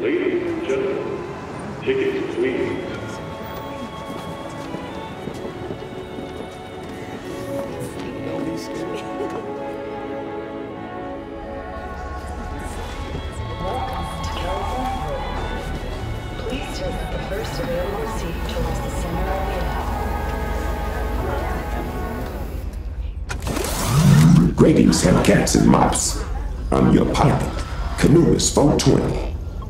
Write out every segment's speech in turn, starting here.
Ladies and gentlemen, tickets please. Please take the first available seat towards the center Greetings, Hellcats and Mops. I'm your pilot, Canoeist 420.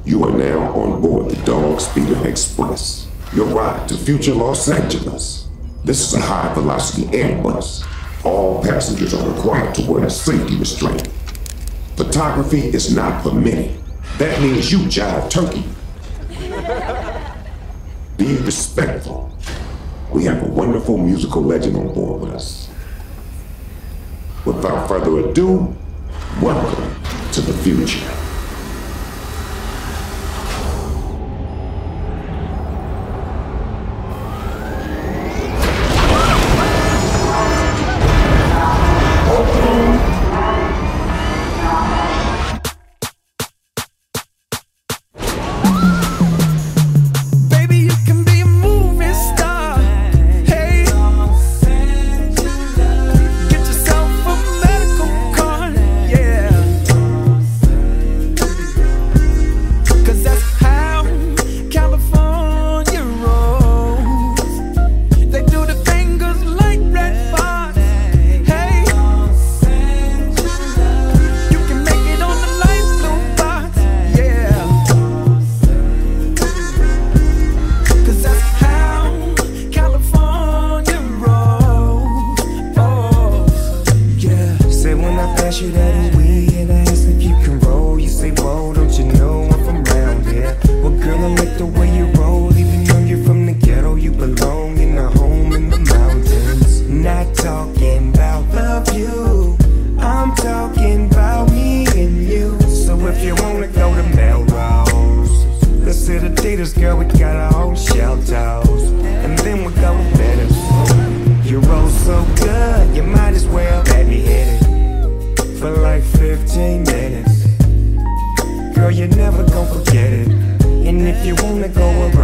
You are now on board the Dog Speeder Express, your ride to future Los Angeles. This is a high velocity airbus. All passengers are required to wear a safety restraint. Photography is not permitted. That means you jive turkey. Be respectful. We have a wonderful musical legend on board with us. Without further ado, welcome to the future. soon to go around.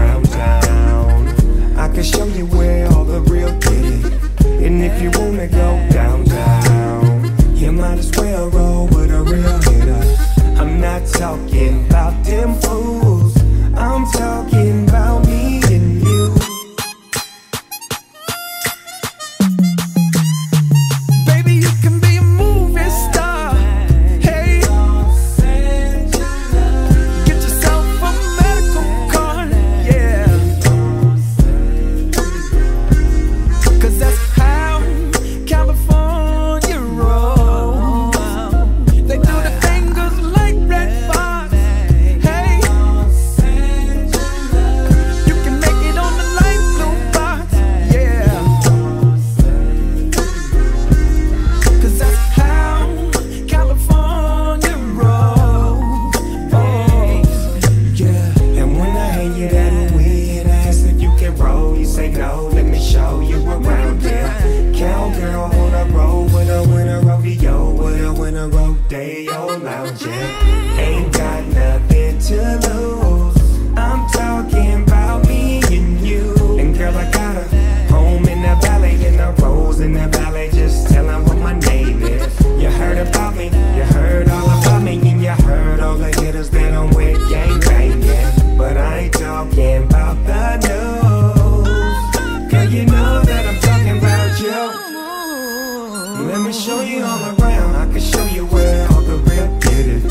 Let me show you all around, I can show you where all the real get it.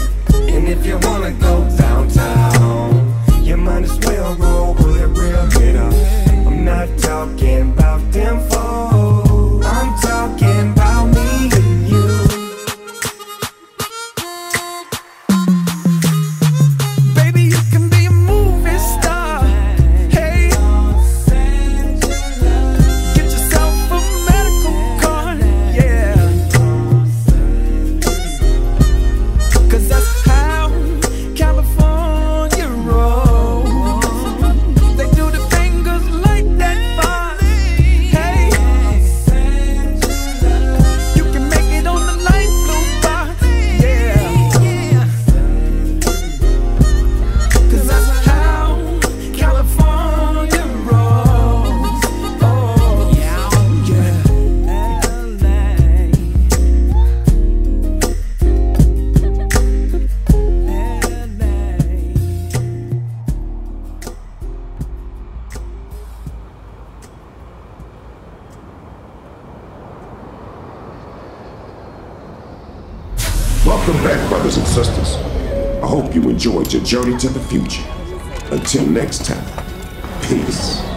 And if you wanna go downtown, you might as well roll Welcome back, brothers and sisters. I hope you enjoyed your journey to the future. Until next time, peace.